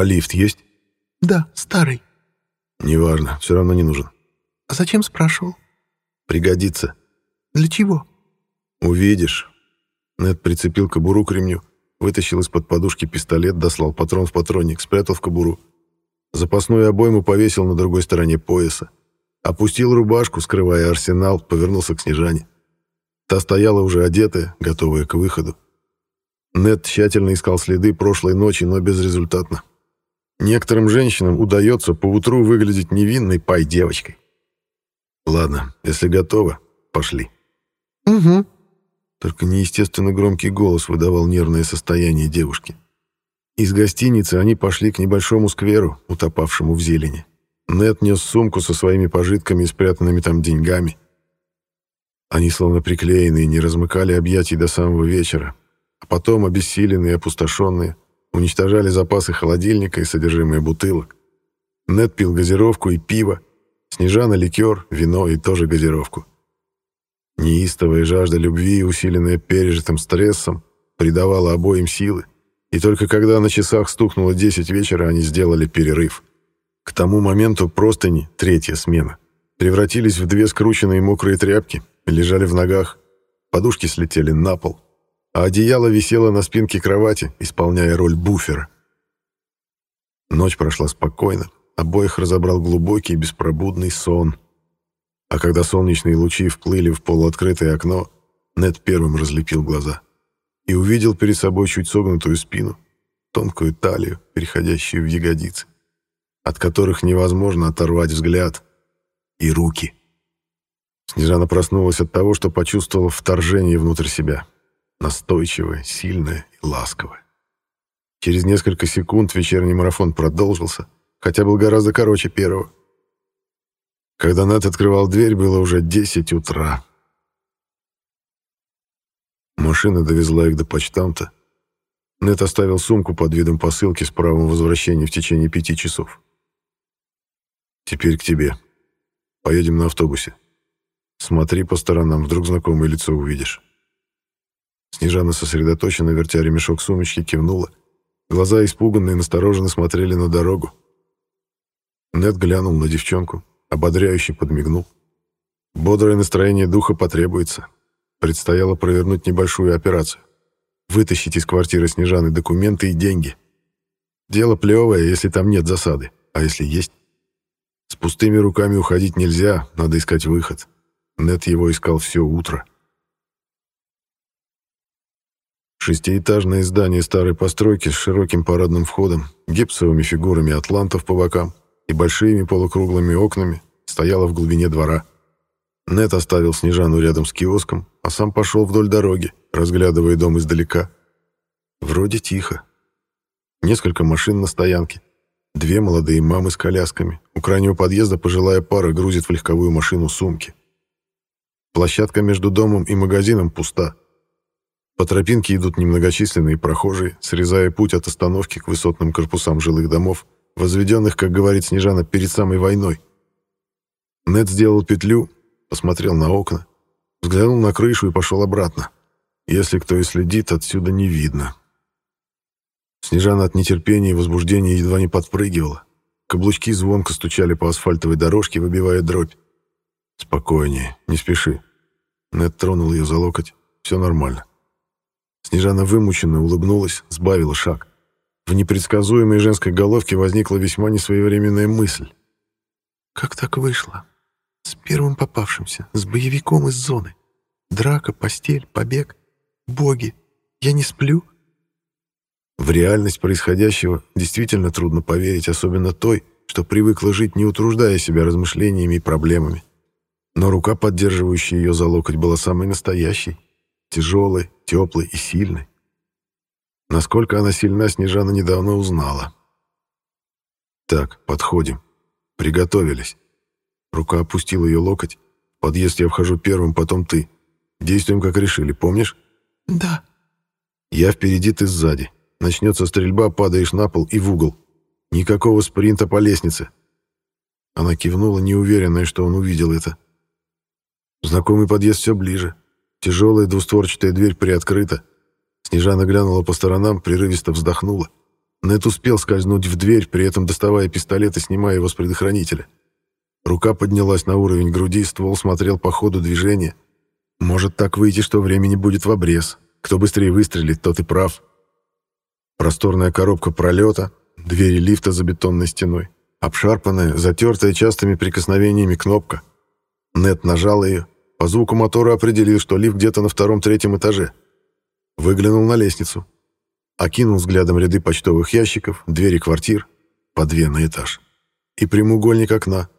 А лифт есть? Да, старый. Неважно, все равно не нужен. А зачем спрашивал? Пригодится. Для чего? Увидишь. Нед прицепил кобуру к ремню, вытащил из-под подушки пистолет, дослал патрон в патронник, спрятал в кобуру. Запасную обойму повесил на другой стороне пояса. Опустил рубашку, скрывая арсенал, повернулся к Снежане. Та стояла уже одетая, готовая к выходу. Нед тщательно искал следы прошлой ночи, но безрезультатно. Некоторым женщинам удается поутру выглядеть невинной пай-девочкой. Ладно, если готова, пошли. Угу. Только неестественно громкий голос выдавал нервное состояние девушки. Из гостиницы они пошли к небольшому скверу, утопавшему в зелени. Нед нес сумку со своими пожитками и спрятанными там деньгами. Они, словно приклеенные, не размыкали объятий до самого вечера, а потом, обессиленные и опустошенные, уничтожали запасы холодильника и содержимое бутылок. Нед пил газировку и пиво, Снежана — ликер, вино и тоже газировку. Неистовая жажда любви, усиленная пережитым стрессом, придавала обоим силы, и только когда на часах стукнуло 10 вечера, они сделали перерыв. К тому моменту простыни, третья смена, превратились в две скрученные мокрые тряпки лежали в ногах, подушки слетели на пол, а одеяло висело на спинке кровати, исполняя роль буфера. Ночь прошла спокойно, обоих разобрал глубокий беспробудный сон. А когда солнечные лучи вплыли в полуоткрытое окно, Нед первым разлепил глаза и увидел перед собой чуть согнутую спину, тонкую талию, переходящую в ягодицы, от которых невозможно оторвать взгляд, и руки. Снежана проснулась от того, что почувствовала вторжение внутрь себя, настойчивое, сильное и ласковое. Через несколько секунд вечерний марафон продолжился, хотя был гораздо короче первого. Когда Нед открывал дверь, было уже 10 утра. Машина довезла их до почтамта. Нед оставил сумку под видом посылки с правом возвращения в течение пяти часов. «Теперь к тебе. Поедем на автобусе. Смотри по сторонам, вдруг знакомое лицо увидишь». Снежана, сосредоточенно вертя ремешок сумочки, кивнула. Глаза испуганные, настороженно смотрели на дорогу. Нед глянул на девчонку, ободряюще подмигнул. Бодрое настроение духа потребуется. Предстояло провернуть небольшую операцию. Вытащить из квартиры Снежаны документы и деньги. Дело плевое, если там нет засады. А если есть? С пустыми руками уходить нельзя, надо искать выход. Нед его искал все утро. Шестиэтажное здание старой постройки с широким парадным входом, гипсовыми фигурами атлантов по бокам и большими полукруглыми окнами стояло в глубине двора. Нет оставил Снежану рядом с киоском, а сам пошел вдоль дороги, разглядывая дом издалека. Вроде тихо. Несколько машин на стоянке. Две молодые мамы с колясками. У крайнего подъезда пожилая пара грузит в легковую машину сумки. Площадка между домом и магазином пуста. По тропинке идут немногочисленные прохожие, срезая путь от остановки к высотным корпусам жилых домов, возведенных, как говорит Снежана, перед самой войной. Нед сделал петлю, посмотрел на окна, взглянул на крышу и пошел обратно. Если кто и следит, отсюда не видно. Снежана от нетерпения и возбуждения едва не подпрыгивала. Каблучки звонко стучали по асфальтовой дорожке, выбивая дробь. «Спокойнее, не спеши». Нед тронул ее за локоть. «Все нормально». Снежана вымученно улыбнулась, сбавила шаг. В непредсказуемой женской головке возникла весьма несвоевременная мысль. «Как так вышло? С первым попавшимся, с боевиком из зоны. Драка, постель, побег. Боги, я не сплю?» В реальность происходящего действительно трудно поверить, особенно той, что привыкла жить, не утруждая себя размышлениями и проблемами. Но рука, поддерживающая ее за локоть, была самой настоящей, тяжелой, теплой и сильной. Насколько она сильна, Снежана недавно узнала. «Так, подходим. Приготовились». Рука опустила ее локоть. В подъезд я вхожу первым, потом ты. Действуем, как решили, помнишь? «Да». «Я впереди, ты сзади. Начнется стрельба, падаешь на пол и в угол. Никакого спринта по лестнице». Она кивнула, неуверенная, что он увидел это. Знакомый подъезд все ближе. Тяжелая двустворчатая дверь приоткрыта. Снежана глянула по сторонам, прерывисто вздохнула. Нед успел скользнуть в дверь, при этом доставая пистолет и снимая его с предохранителя. Рука поднялась на уровень груди, ствол смотрел по ходу движения. Может так выйти, что времени будет в обрез. Кто быстрее выстрелит, тот и прав. Просторная коробка пролета, двери лифта за бетонной стеной, обшарпанная, затертая частыми прикосновениями кнопка. Нед нажал ее, по звуку мотора определил, что лифт где-то на втором-третьем этаже. Выглянул на лестницу. Окинул взглядом ряды почтовых ящиков, двери квартир, по две на этаж. И прямоугольник окна.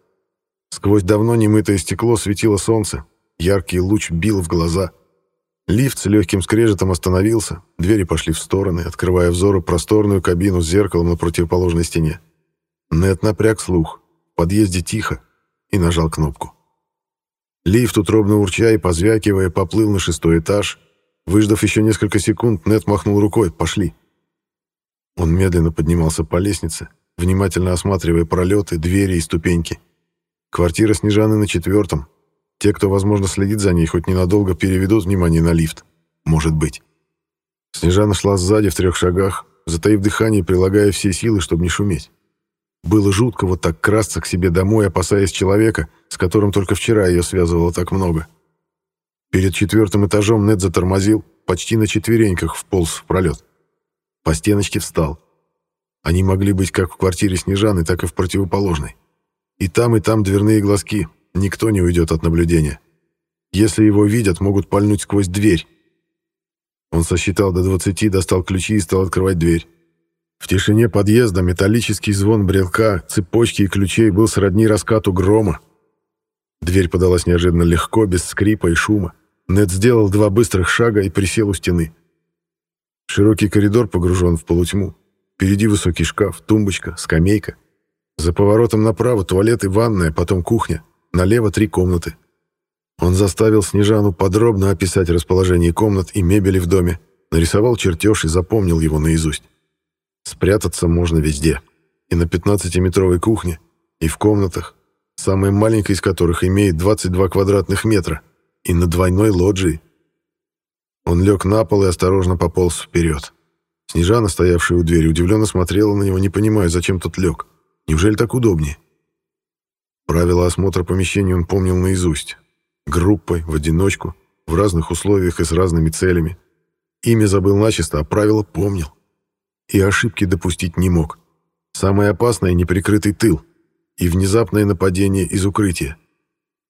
Сквозь давно немытое стекло светило солнце, яркий луч бил в глаза. Лифт с легким скрежетом остановился, двери пошли в стороны, открывая взору просторную кабину с зеркалом на противоположной стене. Нет напряг слух, в подъезде тихо, и нажал кнопку. Лифт, утробно урча и позвякивая, поплыл на шестой этаж. Выждав еще несколько секунд, Нет махнул рукой «пошли». Он медленно поднимался по лестнице, внимательно осматривая пролеты, двери и ступеньки. Квартира Снежаны на четвертом. Те, кто, возможно, следит за ней, хоть ненадолго переведут внимание на лифт. Может быть. Снежана шла сзади в трех шагах, затаив дыхание, прилагая все силы, чтобы не шуметь. Было жутко вот так красться к себе домой, опасаясь человека, с которым только вчера ее связывало так много. Перед четвертым этажом Нед затормозил, почти на четвереньках вполз в пролет. По стеночке встал. Они могли быть как в квартире Снежаны, так и в противоположной. И там, и там дверные глазки. Никто не уйдет от наблюдения. Если его видят, могут пальнуть сквозь дверь. Он сосчитал до двадцати, достал ключи и стал открывать дверь. В тишине подъезда металлический звон брелка, цепочки и ключей был сродни раскату грома. Дверь подалась неожиданно легко, без скрипа и шума. Нед сделал два быстрых шага и присел у стены. Широкий коридор погружен в полутьму. Впереди высокий шкаф, тумбочка, скамейка. За поворотом направо туалет и ванная, потом кухня. Налево три комнаты. Он заставил Снежану подробно описать расположение комнат и мебели в доме, нарисовал чертеж и запомнил его наизусть. Спрятаться можно везде. И на 15-метровой кухне, и в комнатах, самая маленькая из которых имеет 22 квадратных метра, и на двойной лоджии. Он лег на пол и осторожно пополз вперед. Снежана, стоявшая у двери, удивленно смотрела на него, не понимая, зачем тот лег. Неужели так удобнее? Правила осмотра помещений он помнил наизусть. Группой, в одиночку, в разных условиях и с разными целями. Имя забыл начисто, а правила помнил. И ошибки допустить не мог. Самое опасное — неприкрытый тыл. И внезапное нападение из укрытия.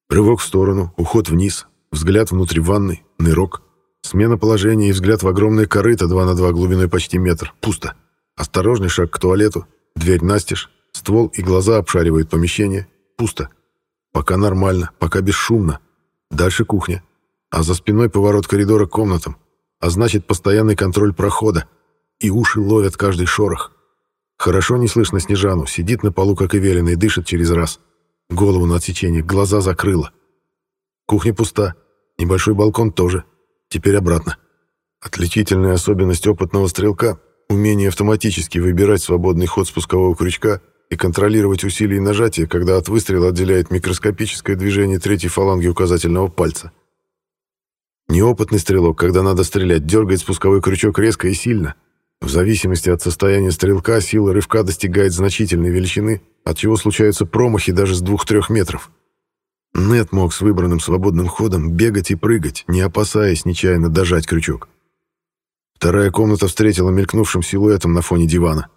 Рывок в сторону, уход вниз, взгляд внутрь ванной, нырок. Смена положения и взгляд в огромное корыто 2 на 2 глубиной почти метр. Пусто. Осторожный шаг к туалету, дверь настежь, Ствол и глаза обшаривают помещение. Пусто. Пока нормально, пока бесшумно. Дальше кухня. А за спиной поворот коридора к комнатам. А значит, постоянный контроль прохода. И уши ловят каждый шорох. Хорошо не слышно Снежану. Сидит на полу, как и велено, и дышит через раз. Голову на отсечение, глаза закрыла. Кухня пуста. Небольшой балкон тоже. Теперь обратно. Отличительная особенность опытного стрелка — умение автоматически выбирать свободный ход спускового крючка и контролировать усилие нажатия, когда от выстрела отделяет микроскопическое движение третьей фаланги указательного пальца. Неопытный стрелок, когда надо стрелять, дергает спусковой крючок резко и сильно. В зависимости от состояния стрелка сила рывка достигает значительной величины, от чего случаются промахи даже с 2-3 метров. Нет мог с выбранным свободным ходом бегать и прыгать, не опасаясь нечаянно дожать крючок. Вторая комната встретила мелькнувшим силуэтом на фоне дивана.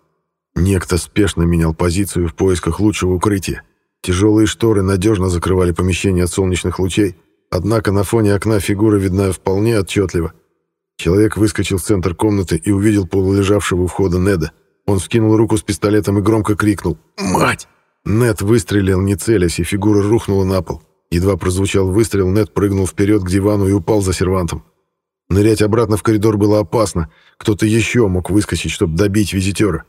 Некто спешно менял позицию в поисках лучшего укрытия. Тяжелые шторы надежно закрывали помещение от солнечных лучей, однако на фоне окна фигура видна вполне отчетливо. Человек выскочил в центр комнаты и увидел полулежавшего у входа Неда. Он вскинул руку с пистолетом и громко крикнул «Мать!». Нед выстрелил, не целясь, и фигура рухнула на пол. Едва прозвучал выстрел, Нед прыгнул вперед к дивану и упал за сервантом. Нырять обратно в коридор было опасно. Кто-то еще мог выскочить, чтобы добить визитера.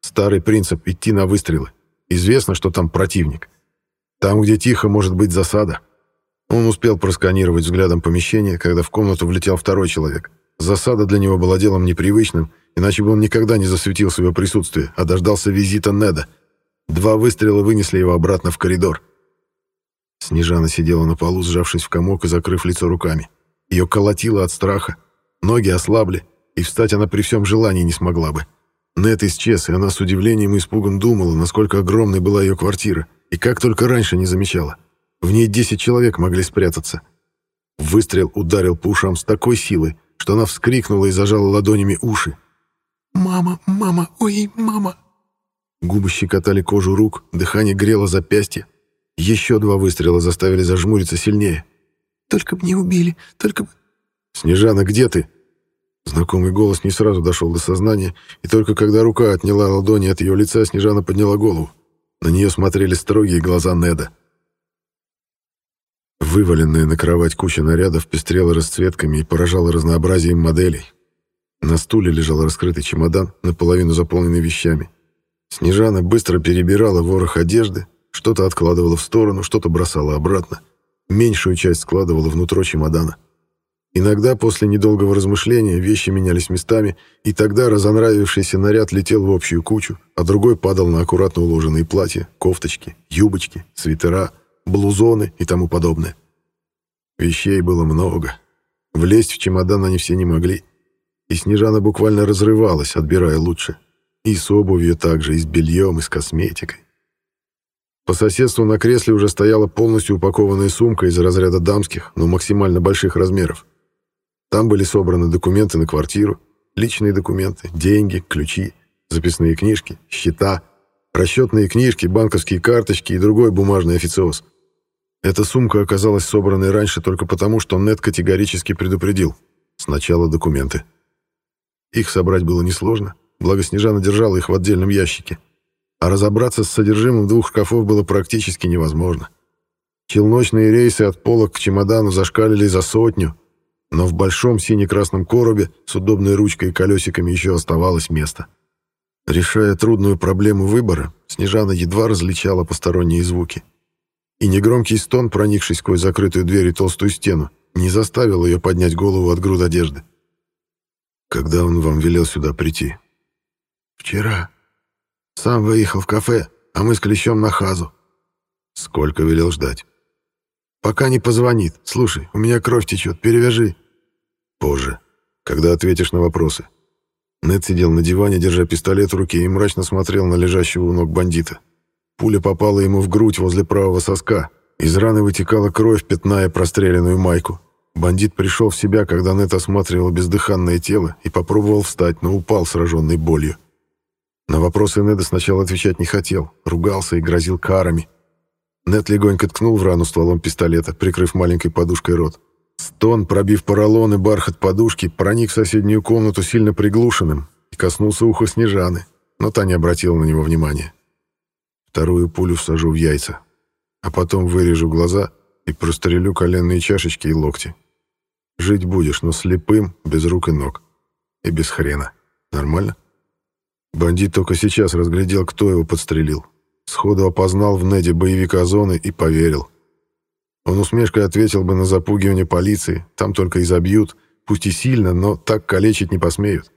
Старый принцип — идти на выстрелы. Известно, что там противник. Там, где тихо, может быть засада. Он успел просканировать взглядом помещение, когда в комнату влетел второй человек. Засада для него была делом непривычным, иначе бы он никогда не засветил свое присутствие, а дождался визита Неда. Два выстрела вынесли его обратно в коридор. Снежана сидела на полу, сжавшись в комок и закрыв лицо руками. Ее колотило от страха. Ноги ослабли, и встать она при всем желании не смогла бы. Нет исчез, и она с удивлением и испугом думала, насколько огромной была ее квартира, и как только раньше не замечала. В ней 10 человек могли спрятаться. Выстрел ударил по ушам с такой силой, что она вскрикнула и зажала ладонями уши. «Мама, мама, ой, мама!» Губы щекотали кожу рук, дыхание грело запястье. Еще два выстрела заставили зажмуриться сильнее. «Только бы не убили, только бы...» «Снежана, где ты?» Знакомый голос не сразу дошел до сознания, и только когда рука отняла ладони от ее лица, Снежана подняла голову. На нее смотрели строгие глаза Неда. Вываленная на кровать куча нарядов пестрела расцветками и поражала разнообразием моделей. На стуле лежал раскрытый чемодан, наполовину заполненный вещами. Снежана быстро перебирала ворох одежды, что-то откладывала в сторону, что-то бросала обратно. Меньшую часть складывала внутрь чемодана. Иногда после недолгого размышления вещи менялись местами, и тогда разонравившийся наряд летел в общую кучу, а другой падал на аккуратно уложенные платья, кофточки, юбочки, свитера, блузоны и тому подобное. Вещей было много. Влезть в чемодан они все не могли. И Снежана буквально разрывалась, отбирая лучше. И с обувью также, и с бельем, и с косметикой. По соседству на кресле уже стояла полностью упакованная сумка из разряда дамских, но максимально больших размеров. Там были собраны документы на квартиру, личные документы, деньги, ключи, записные книжки, счета, расчетные книжки, банковские карточки и другой бумажный официоз. Эта сумка оказалась собранной раньше только потому, что Нет категорически предупредил. Сначала документы. Их собрать было несложно, благо Снежана держала их в отдельном ящике. А разобраться с содержимым двух шкафов было практически невозможно. Челночные рейсы от полок к чемодану зашкалили за сотню, но в большом сине-красном коробе с удобной ручкой и колесиками еще оставалось место. Решая трудную проблему выбора, Снежана едва различала посторонние звуки. И негромкий стон, проникший сквозь закрытую дверь и толстую стену, не заставил ее поднять голову от груд одежды. «Когда он вам велел сюда прийти?» «Вчера. Сам выехал в кафе, а мы с Клещом на хазу». «Сколько велел ждать?» «Пока не позвонит. Слушай, у меня кровь течет, перевяжи». Позже, когда ответишь на вопросы. Нед сидел на диване, держа пистолет в руке, и мрачно смотрел на лежащего у ног бандита. Пуля попала ему в грудь возле правого соска. Из раны вытекала кровь, пятная простреленную майку. Бандит пришел в себя, когда Нед осматривал бездыханное тело и попробовал встать, но упал, сраженный болью. На вопросы Неда сначала отвечать не хотел, ругался и грозил карами. Нед легонько ткнул в рану стволом пистолета, прикрыв маленькой подушкой рот. Стон, пробив поролон и бархат подушки, проник в соседнюю комнату сильно приглушенным и коснулся уха Снежаны, но та не обратила на него внимания. Вторую пулю всажу в яйца, а потом вырежу глаза и прострелю коленные чашечки и локти. Жить будешь, но слепым, без рук и ног. И без хрена. Нормально? Бандит только сейчас разглядел, кто его подстрелил. Сходу опознал в Неде боевика зоны и поверил. Он усмешкой ответил бы на запугивание полиции, там только изобьют, пусть и сильно, но так калечить не посмеют.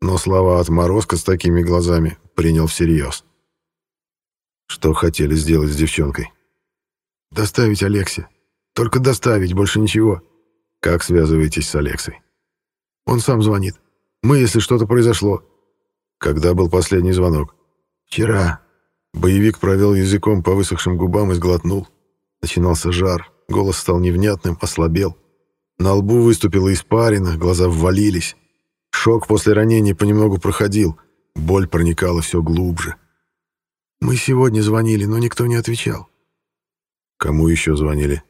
Но слова отморозка с такими глазами принял всерьез. Что хотели сделать с девчонкой? Доставить Алексе. Только доставить, больше ничего. Как связываетесь с Алексой? Он сам звонит. Мы, если что-то произошло. Когда был последний звонок? Вчера. Боевик провел языком по высохшим губам и сглотнул. Начинался жар, голос стал невнятным, ослабел. На лбу выступила испарина, глаза ввалились. Шок после ранения понемногу проходил, боль проникала все глубже. «Мы сегодня звонили, но никто не отвечал». «Кому еще звонили?»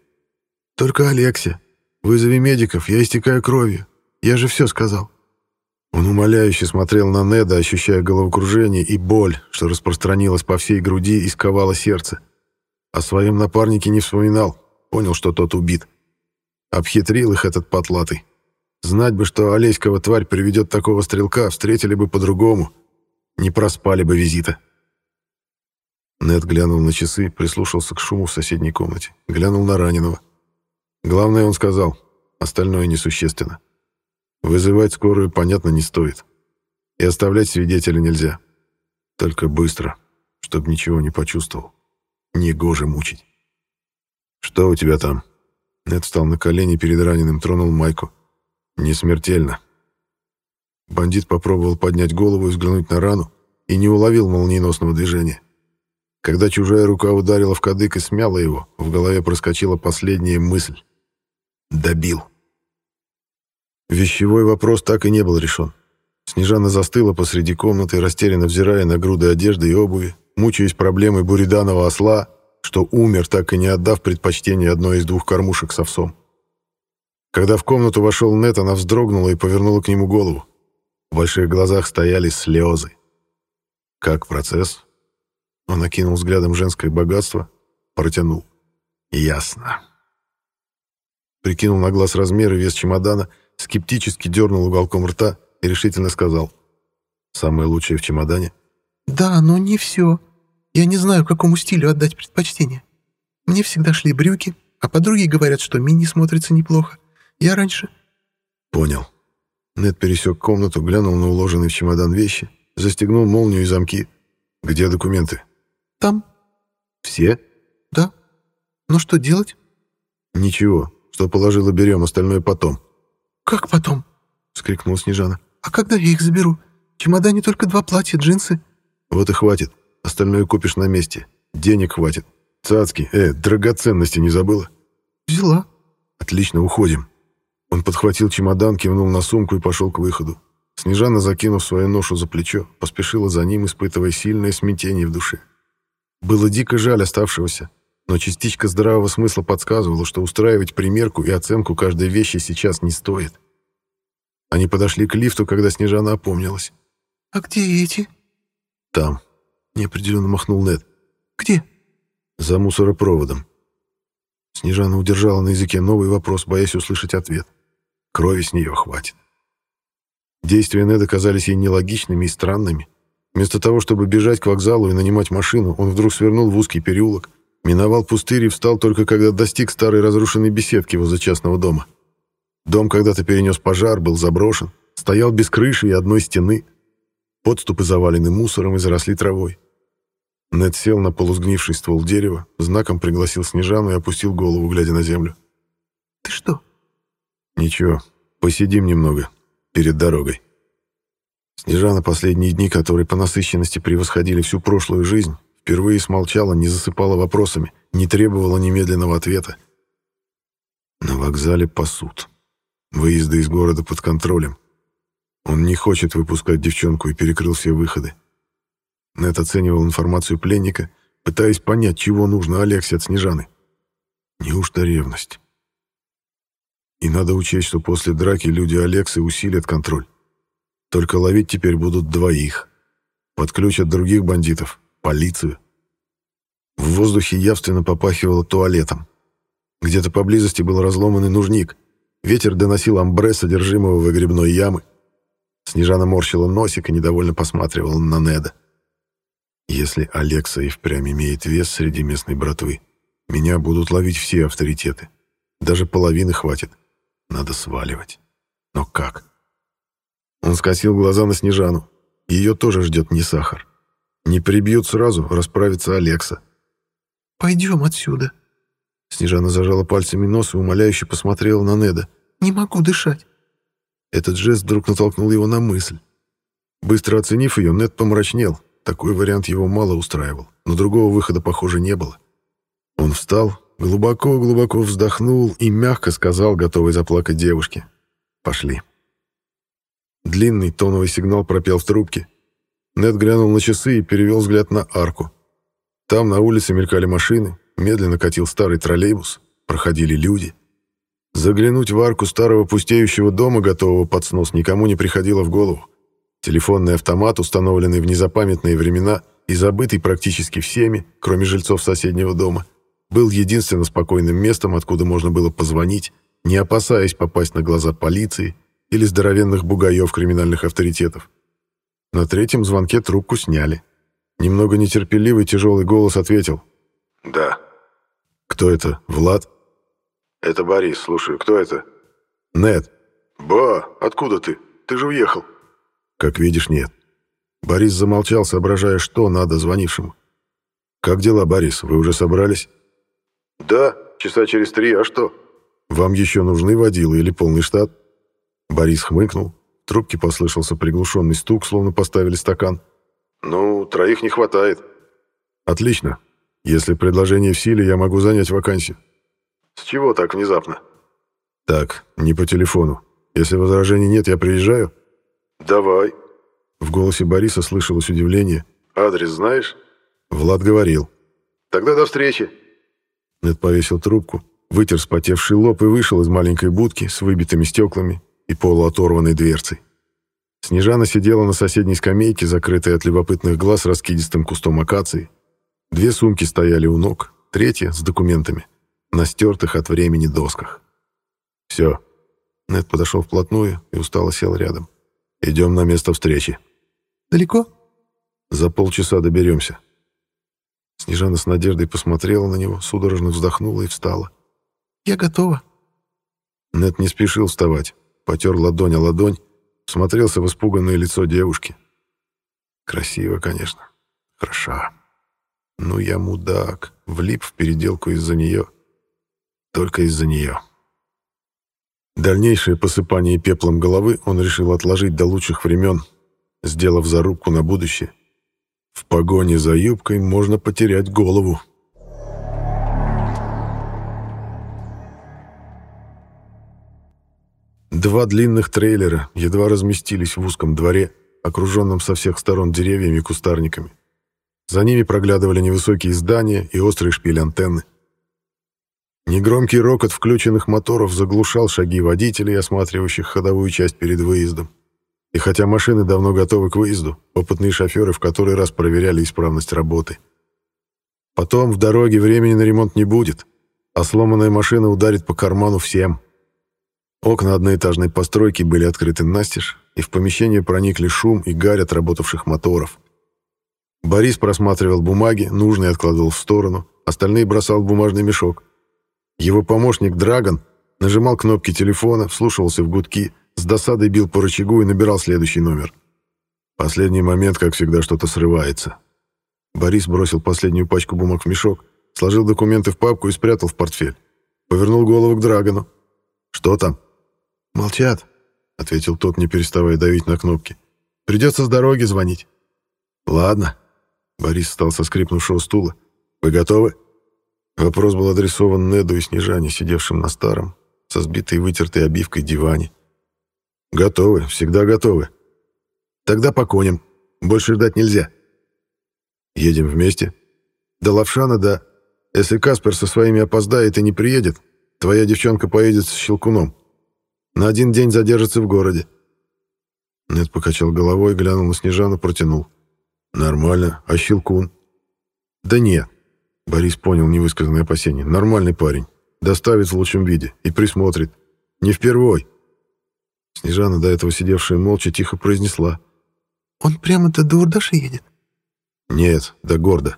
«Только Алексе. Вызови медиков, я истекаю кровью. Я же все сказал». Он умоляюще смотрел на Неда, ощущая головокружение и боль, что распространилась по всей груди и сковала сердце. О своем напарнике не вспоминал, понял, что тот убит. Обхитрил их этот потлатый. Знать бы, что Олеськова тварь приведет такого стрелка, встретили бы по-другому. Не проспали бы визита. Нед глянул на часы, прислушался к шуму в соседней комнате. Глянул на раненого. Главное, он сказал, остальное несущественно. Вызывать скорую, понятно, не стоит. И оставлять свидетеля нельзя. Только быстро, чтобы ничего не почувствовал. Негоже мучить. «Что у тебя там?» Нед встал на колени перед раненым, тронул майку. «Не смертельно». Бандит попробовал поднять голову и взглянуть на рану и не уловил молниеносного движения. Когда чужая рука ударила в кадык и смяла его, в голове проскочила последняя мысль. «Добил». Вещевой вопрос так и не был решен. Снежана застыла посреди комнаты, растерянно взирая на груды одежды и обуви, мучаясь проблемой буриданова осла, что умер, так и не отдав предпочтение одной из двух кормушек с овсом. Когда в комнату вошел Нет, она вздрогнула и повернула к нему голову. В больших глазах стояли слезы. «Как процесс?» Он окинул взглядом женское богатство, протянул. «Ясно». Прикинул на глаз размер и вес чемодана, скептически дернул уголком рта и решительно сказал. «Самое лучшее в чемодане?» «Да, но не все. Я не знаю, какому стилю отдать предпочтение. Мне всегда шли брюки, а подруги говорят, что мини смотрится неплохо. Я раньше...» «Понял». Нед пересек комнату, глянул на уложенные в чемодан вещи, застегнул молнию и замки. «Где документы?» «Там». «Все?» «Да. Ну что делать?» «Ничего. Что положила, берем, остальное потом». «Как потом?» — вскрикнула Снежана. «А когда я их заберу? В чемодане только два платья, джинсы». «Вот и хватит. Остальное купишь на месте. Денег хватит. Цацки, э, драгоценности не забыла?» «Взяла». «Отлично, уходим». Он подхватил чемодан, кивнул на сумку и пошел к выходу. Снежана, закинув свою ношу за плечо, поспешила за ним, испытывая сильное смятение в душе. Было дико жаль оставшегося, но частичка здравого смысла подсказывала, что устраивать примерку и оценку каждой вещи сейчас не стоит. Они подошли к лифту, когда Снежана опомнилась. «А где эти?» «Там», — неопределенно махнул Нед. «Где?» «За мусоропроводом». Снежана удержала на языке новый вопрос, боясь услышать ответ. Крови с нее хватит. Действия Неда казались ей нелогичными и странными. Вместо того, чтобы бежать к вокзалу и нанимать машину, он вдруг свернул в узкий переулок, миновал пустырь и встал только когда достиг старой разрушенной беседки возле частного дома. Дом когда-то перенес пожар, был заброшен, стоял без крыши и одной стены. Подступы завалены мусором и заросли травой. Нед сел на полусгнивший ствол дерева, знаком пригласил Снежану и опустил голову, глядя на землю. «Ты что?» «Ничего, посидим немного, перед дорогой». Снежана последние дни, которые по насыщенности превосходили всю прошлую жизнь, впервые смолчала, не засыпала вопросами, не требовала немедленного ответа. На вокзале пасут. Выезды из города под контролем. Он не хочет выпускать девчонку и перекрыл все выходы. Нет оценивал информацию пленника, пытаясь понять, чего нужно Алексе от Снежаны. Неужто ревность? И надо учесть, что после драки люди Алексы усилят контроль. Только ловить теперь будут двоих. Подключат других бандитов, полицию. В воздухе явственно попахивало туалетом. Где-то поблизости был разломанный нужник — Ветер доносил амбре содержимого выгребной ямы. Снежана морщила носик и недовольно посматривала на Неда. «Если Алекса и впрямь имеет вес среди местной братвы, меня будут ловить все авторитеты. Даже половины хватит. Надо сваливать. Но как?» Он скосил глаза на Снежану. Ее тоже ждет не сахар. Не прибьют сразу, расправится Алекса. «Пойдем отсюда». Снежана зажала пальцами нос и умоляюще посмотрела на Неда. Не могу дышать». Этот жест вдруг натолкнул его на мысль. Быстро оценив ее, Нед помрачнел. Такой вариант его мало устраивал, но другого выхода, похоже, не было. Он встал, глубоко-глубоко вздохнул и мягко сказал, готовый заплакать девушке. «Пошли». Длинный тоновый сигнал пропел в трубке. Нед глянул на часы и перевел взгляд на арку. Там на улице мелькали машины, медленно катил старый троллейбус, проходили люди — Заглянуть в арку старого пустеющего дома, готового под снос, никому не приходило в голову. Телефонный автомат, установленный в незапамятные времена и забытый практически всеми, кроме жильцов соседнего дома, был единственно спокойным местом, откуда можно было позвонить, не опасаясь попасть на глаза полиции или здоровенных бугаев криминальных авторитетов. На третьем звонке трубку сняли. Немного нетерпеливый тяжелый голос ответил. «Да». «Кто это? Влад?» «Это Борис. Слушаю, кто это?» «Нет». «Ба, откуда ты? Ты же уехал». «Как видишь, нет». Борис замолчал, соображая, что надо звонившему. «Как дела, Борис? Вы уже собрались?» «Да, часа через три, а что?» «Вам еще нужны водилы или полный штат?» Борис хмыкнул. трубке послышался приглушенный стук, словно поставили стакан. «Ну, троих не хватает». «Отлично. Если предложение в силе, я могу занять вакансию». «С чего так внезапно?» «Так, не по телефону. Если возражений нет, я приезжаю?» «Давай». В голосе Бориса слышалось удивление. «Адрес знаешь?» Влад говорил. «Тогда до встречи». Нед повесил трубку, вытер спотевший лоб и вышел из маленькой будки с выбитыми стеклами и полуоторванной дверцей. Снежана сидела на соседней скамейке, закрытой от любопытных глаз раскидистым кустом акации. Две сумки стояли у ног, третья с документами, на стертых от времени досках. «Все». Нед подошел вплотную и устало сел рядом. «Идем на место встречи». «Далеко?» «За полчаса доберемся». Снежана с надеждой посмотрела на него, судорожно вздохнула и встала. «Я готова». Нед не спешил вставать, потер ладонь о ладонь, смотрелся в испуганное лицо девушки. Красиво, конечно. Хороша. Ну, я мудак, влип в переделку из-за нее. Только из-за нее. Дальнейшее посыпание пеплом головы он решил отложить до лучших времен, сделав зарубку на будущее. В погоне за юбкой можно потерять голову. Два длинных трейлера едва разместились в узком дворе, окруженном со всех сторон деревьями и кустарниками. За ними проглядывали невысокие здания и острые шпиль антенны. Негромкий рокот включенных моторов заглушал шаги водителей, осматривающих ходовую часть перед выездом. И хотя машины давно готовы к выезду, опытные шоферы в который раз проверяли исправность работы. Потом в дороге времени на ремонт не будет, а сломанная машина ударит по карману всем. Окна одноэтажной постройки были открыты настежь, и в помещение проникли шум и гарь от работавших моторов. Борис просматривал бумаги, нужные откладывал в сторону, остальные бросал в бумажный мешок. Его помощник Драгон нажимал кнопки телефона, вслушивался в гудки, с досадой бил по рычагу и набирал следующий номер. Последний момент, как всегда, что-то срывается. Борис бросил последнюю пачку бумаг в мешок, сложил документы в папку и спрятал в портфель. Повернул голову к Драгону. «Что там?» «Молчат», — ответил тот, не переставая давить на кнопки. «Придется с дороги звонить». «Ладно». Борис встал со скрипнувшего стула. «Вы готовы?» Вопрос был адресован Неду и Снежане, сидевшим на старом, со сбитой вытертой обивкой диване. «Готовы, всегда готовы». «Тогда по коням. Больше ждать нельзя». «Едем вместе?» «До Лавшана, да. Если Каспер со своими опоздает и не приедет, твоя девчонка поедет с Щелкуном. На один день задержится в городе». Нед покачал головой, глянул на Снежану, протянул. «Нормально. А Щелкун?» «Да нет». Борис понял невысказанное опасение. «Нормальный парень. Доставит в лучшем виде. И присмотрит. Не впервой». Снежана, до этого сидевшая молча, тихо произнесла. «Он прямо до Даурдаша едет?» «Нет, до Горда.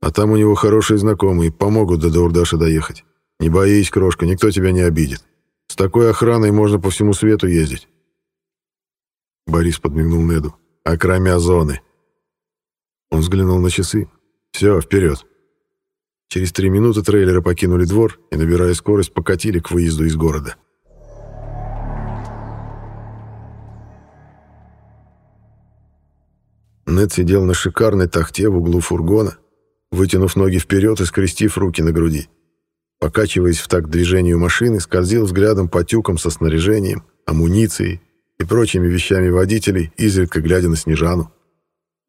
А там у него хорошие знакомые, помогут до Даурдаша доехать. Не боись, крошка, никто тебя не обидит. С такой охраной можно по всему свету ездить». Борис подмигнул Неду. «А кроме зоны». Он взглянул на часы. «Все, вперед». Через три минуты трейлеры покинули двор и, набирая скорость, покатили к выезду из города. Нед сидел на шикарной тахте в углу фургона, вытянув ноги вперед и скрестив руки на груди. Покачиваясь в такт движению машины, скользил взглядом по тюкам со снаряжением, амуницией и прочими вещами водителей, изредка глядя на Снежану.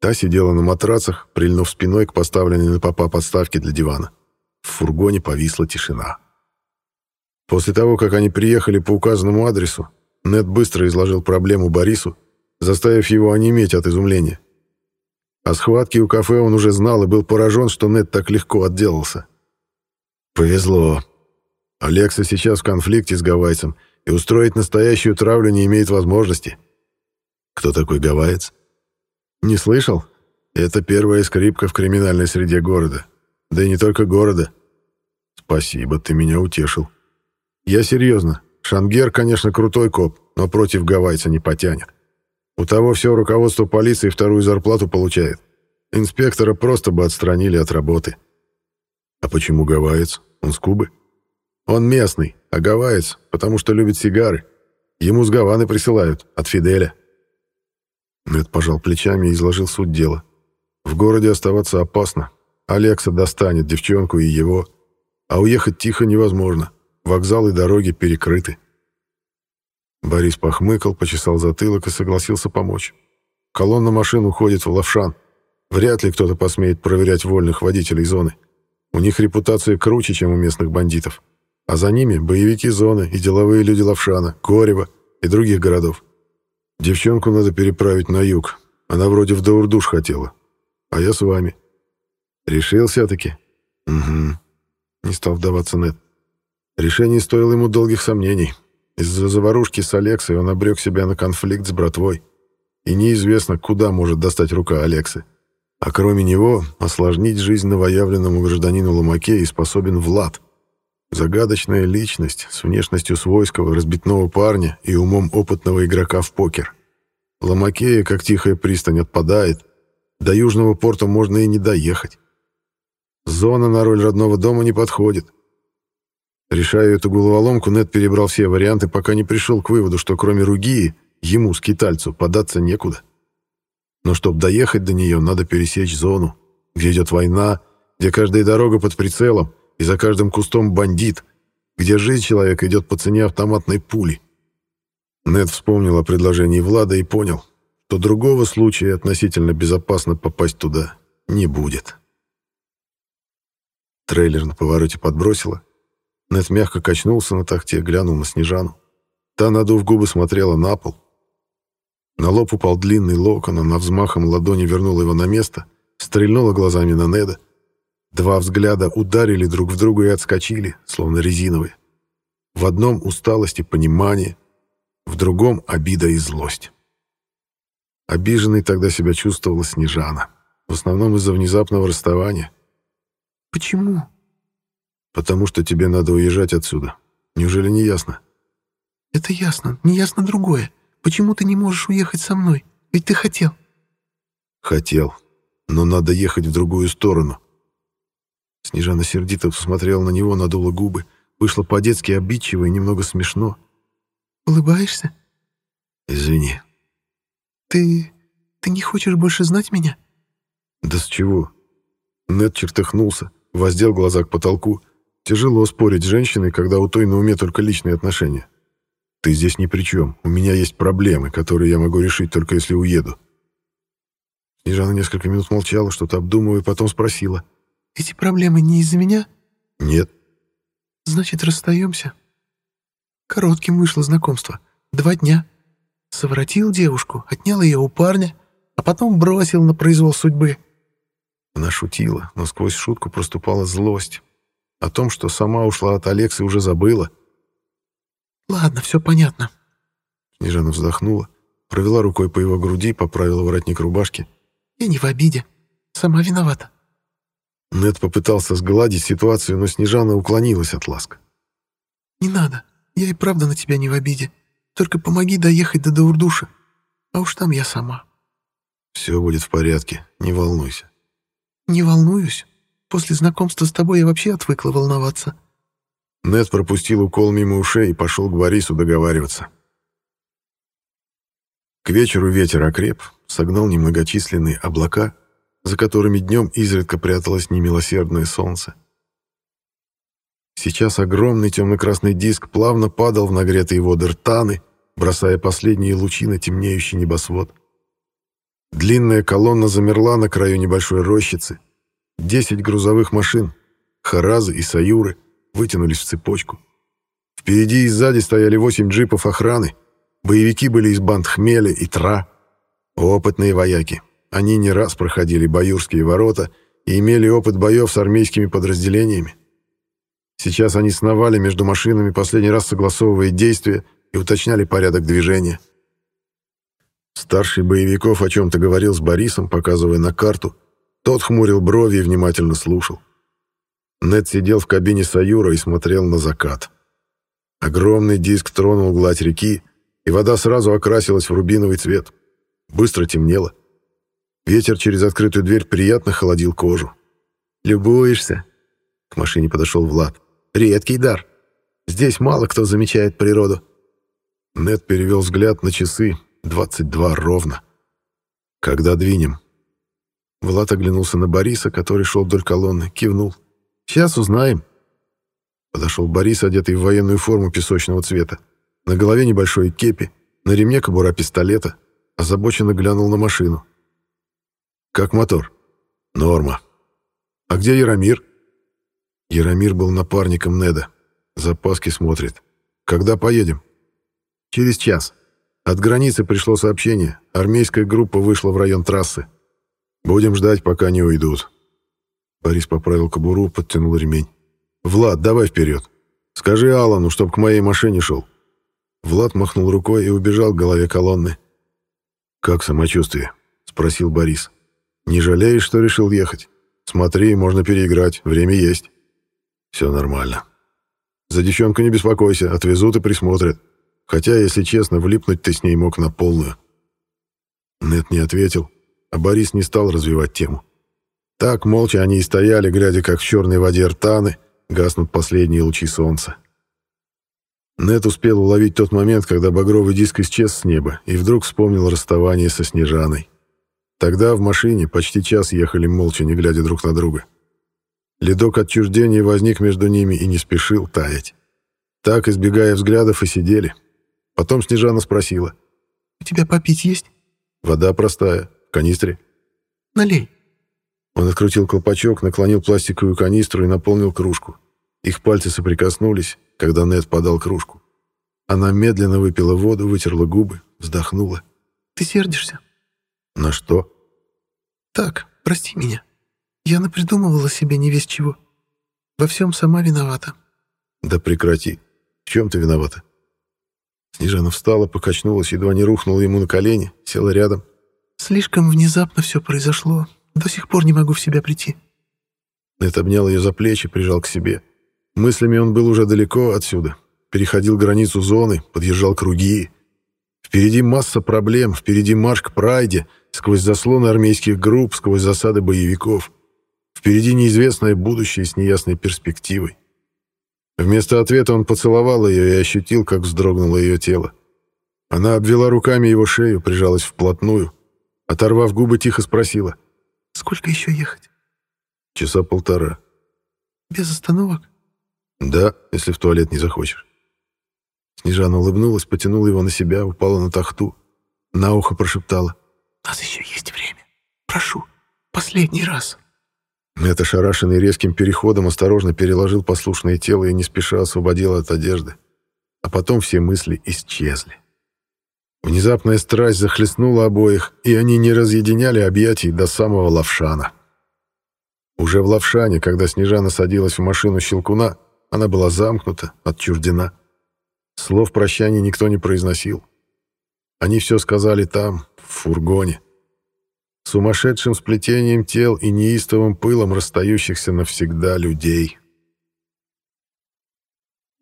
Та сидела на матрацах, прильнув спиной к поставленной на попа подставке для дивана. В фургоне повисла тишина. После того, как они приехали по указанному адресу, Нед быстро изложил проблему Борису, заставив его онеметь от изумления. О схватке у кафе он уже знал и был поражен, что Нед так легко отделался. Повезло. Алекса сейчас в конфликте с гавайцем, и устроить настоящую травлю не имеет возможности. Кто такой гавайец? Не слышал? Это первая скрипка в криминальной среде города. Да и не только города. Спасибо, ты меня утешил. Я серьезно. Шангер, конечно, крутой коп, но против гавайца не потянет. У того все руководство полиции вторую зарплату получает. Инспектора просто бы отстранили от работы. А почему гавайец? Он с Кубы? Он местный, а гавайец, потому что любит сигары. Ему с Гаваны присылают, от Фиделя». Нед пожал плечами и изложил суть дела. В городе оставаться опасно. Алекса достанет девчонку и его. А уехать тихо невозможно. Вокзал и дороги перекрыты. Борис похмыкал, почесал затылок и согласился помочь. Колонна машин уходит в Лавшан. Вряд ли кто-то посмеет проверять вольных водителей зоны. У них репутация круче, чем у местных бандитов. А за ними боевики зоны и деловые люди Лавшана, Корева и других городов. Девчонку надо переправить на юг. Она вроде в Даурдуш хотела. А я с вами. Решил все-таки? Угу. Не стал вдаваться Нет. Решение стоило ему долгих сомнений. Из-за заварушки с Алексой он обрек себя на конфликт с братвой. И неизвестно, куда может достать рука Алексы. А кроме него, осложнить жизнь новоявленному гражданину Ломаке и способен Влад. Загадочная личность с внешностью свойского разбитного парня и умом опытного игрока в покер. Ломакея, как тихая пристань, отпадает. До Южного порта можно и не доехать. Зона на роль родного дома не подходит. Решая эту головоломку, Нед перебрал все варианты, пока не пришел к выводу, что кроме Ругии, ему, скитальцу, податься некуда. Но чтобы доехать до нее, надо пересечь зону, где идет война, где каждая дорога под прицелом, и за каждым кустом бандит, где жизнь человека идет по цене автоматной пули. Нед вспомнил о предложении Влада и понял, что другого случая относительно безопасно попасть туда не будет. Трейлер на повороте подбросило, Нет мягко качнулся на тахте, глянул на Снежану. Та, надув губы, смотрела на пол. На лоб упал длинный локон, она взмахом ладони вернула его на место, стрельнула глазами на Неда. Два взгляда ударили друг в друга и отскочили, словно резиновые. В одном усталость и понимание, в другом обида и злость. Обиженной тогда себя чувствовала Снежана, в основном из-за внезапного расставания. «Почему?» «Потому что тебе надо уезжать отсюда. Неужели не ясно?» «Это ясно. Не ясно другое. Почему ты не можешь уехать со мной? Ведь ты хотел». «Хотел. Но надо ехать в другую сторону». Снежана сердито посмотрела на него, надула губы. Вышло по-детски обидчиво и немного смешно. «Улыбаешься?» «Извини». «Ты... ты не хочешь больше знать меня?» «Да с чего?» Нед чертыхнулся воздел глаза к потолку. Тяжело спорить с женщиной, когда у той на уме только личные отношения. Ты здесь ни при чем. У меня есть проблемы, которые я могу решить только если уеду. Снежана несколько минут молчала, что-то обдумывая, потом спросила. «Эти проблемы не из-за меня?» «Нет». «Значит, расстаемся?» Коротким вышло знакомство. Два дня. Совратил девушку, отнял ее у парня, а потом бросил на произвол судьбы. Она шутила, но сквозь шутку проступала злость. О том, что сама ушла от Алексы, уже забыла. «Ладно, все понятно». Снежана вздохнула, провела рукой по его груди, поправила воротник рубашки. «Я не в обиде. Сама виновата». Нед попытался сгладить ситуацию, но Снежана уклонилась от ласк. «Не надо. Я и правда на тебя не в обиде. Только помоги доехать до Даурдуша. А уж там я сама». «Все будет в порядке, не волнуйся». «Не волнуюсь. После знакомства с тобой я вообще отвыкла волноваться». Нед пропустил укол мимо ушей и пошел к Борису договариваться. К вечеру ветер окреп, согнал немногочисленные облака, за которыми днем изредка пряталось немилосердное солнце. Сейчас огромный темно-красный диск плавно падал в нагретые воды ртаны, бросая последние лучи на темнеющий небосвод. Длинная колонна замерла на краю небольшой рощицы. Десять грузовых машин, Харазы и Саюры, вытянулись в цепочку. Впереди и сзади стояли восемь джипов охраны. Боевики были из банд Хмеля и Тра. Опытные вояки. Они не раз проходили Баюрские ворота и имели опыт боев с армейскими подразделениями. Сейчас они сновали между машинами, последний раз согласовывая действия и уточняли порядок движения. Старший боевиков о чем-то говорил с Борисом, показывая на карту. Тот хмурил брови и внимательно слушал. Нед сидел в кабине Саюра и смотрел на закат. Огромный диск тронул гладь реки, и вода сразу окрасилась в рубиновый цвет. Быстро темнело. Ветер через открытую дверь приятно холодил кожу. «Любуешься?» К машине подошел Влад. «Редкий дар. Здесь мало кто замечает природу». Нед перевел взгляд на часы. 22 ровно. «Когда двинем?» Влад оглянулся на Бориса, который шел вдоль колонны, кивнул. «Сейчас узнаем». Подошел Борис, одетый в военную форму песочного цвета. На голове небольшой кепи, на ремне кобура пистолета. Озабоченно глянул на машину. «Как мотор?» «Норма». «А где Яромир?» Яромир был напарником Неда. Запаски смотрит. «Когда поедем?» «Через час. От границы пришло сообщение. Армейская группа вышла в район трассы. Будем ждать, пока не уйдут». Борис поправил кобуру, подтянул ремень. «Влад, давай вперед. Скажи Алану, чтоб к моей машине шел». Влад махнул рукой и убежал к голове колонны. «Как самочувствие?» — спросил Борис. «Не жалеешь, что решил ехать? Смотри, можно переиграть, время есть». «Все нормально. За девчонку не беспокойся, отвезут и присмотрят. Хотя, если честно, влипнуть ты с ней мог на полную». Нет не ответил, а Борис не стал развивать тему. Так молча они и стояли, глядя, как в черной воде ртаны гаснут последние лучи солнца. Нет успел уловить тот момент, когда багровый диск исчез с неба, и вдруг вспомнил расставание со Снежаной. Тогда в машине почти час ехали молча, не глядя друг на друга. Ледок отчуждения возник между ними и не спешил таять. Так, избегая взглядов, и сидели. Потом Снежана спросила. «У тебя попить есть?» «Вода простая, в канистре». «Налей». Он открутил колпачок, наклонил пластиковую канистру и наполнил кружку. Их пальцы соприкоснулись, когда Нед подал кружку. Она медленно выпила воду, вытерла губы, вздохнула. «Ты сердишься?» «На что?» «Так, прости меня. Я напридумывала себе не весь чего. Во всем сама виновата». «Да прекрати. В чем ты виновата?» Снежана встала, покачнулась, едва не рухнула ему на колени, села рядом. «Слишком внезапно все произошло. До сих пор не могу в себя прийти». Нед обнял ее за плечи, прижал к себе. Мыслями он был уже далеко отсюда. Переходил границу зоны, подъезжал круги. Впереди масса проблем, впереди марш к Прайде, сквозь заслоны армейских групп, сквозь засады боевиков. Впереди неизвестное будущее с неясной перспективой. Вместо ответа он поцеловал ее и ощутил, как вздрогнуло ее тело. Она обвела руками его шею, прижалась вплотную. Оторвав губы, тихо спросила. «Сколько еще ехать?» «Часа полтора». «Без остановок?» «Да, если в туалет не захочешь». Снежана улыбнулась, потянула его на себя, упала на тахту. На ухо прошептала. «У нас еще есть время. Прошу, последний раз». Мэтт, ошарашенный резким переходом, осторожно переложил послушное тело и не спеша освободил от одежды. А потом все мысли исчезли. Внезапная страсть захлестнула обоих, и они не разъединяли объятий до самого Лавшана. Уже в Лавшане, когда Снежана садилась в машину Щелкуна, она была замкнута, отчуждена. Слов прощания никто не произносил. Они все сказали там, в фургоне. Сумасшедшим сплетением тел и неистовым пылом расстающихся навсегда людей.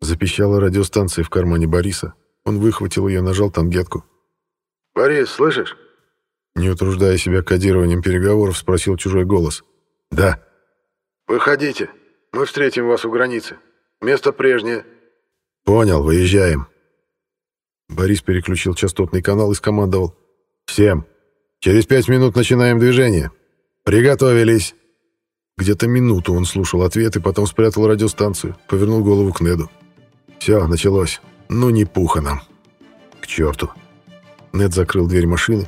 Запищала радиостанция в кармане Бориса. Он выхватил ее, нажал тангетку. «Борис, слышишь?» Не утруждая себя кодированием переговоров, спросил чужой голос. «Да». «Выходите. Мы встретим вас у границы. Место прежнее». «Понял, выезжаем». Борис переключил частотный канал и скомандовал. «Всем. Через пять минут начинаем движение. Приготовились». Где-то минуту он слушал ответ и потом спрятал радиостанцию, повернул голову к Неду. «Все, началось. Ну не пуха нам. К черту». Нед закрыл дверь машины,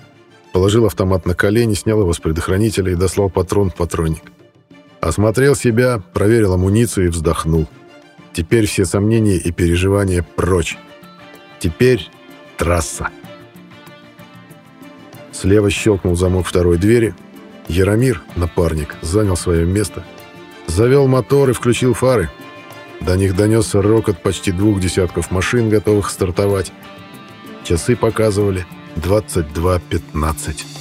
положил автомат на колени, снял его с предохранителя и дослал патрон в патронник. Осмотрел себя, проверил амуницию и вздохнул. Теперь все сомнения и переживания прочь. Теперь трасса. Слева щелкнул замок второй двери. Яромир, напарник, занял свое место. Завел мотор и включил фары. До них донесся рокот почти двух десятков машин, готовых стартовать. Часы показывали 22.15.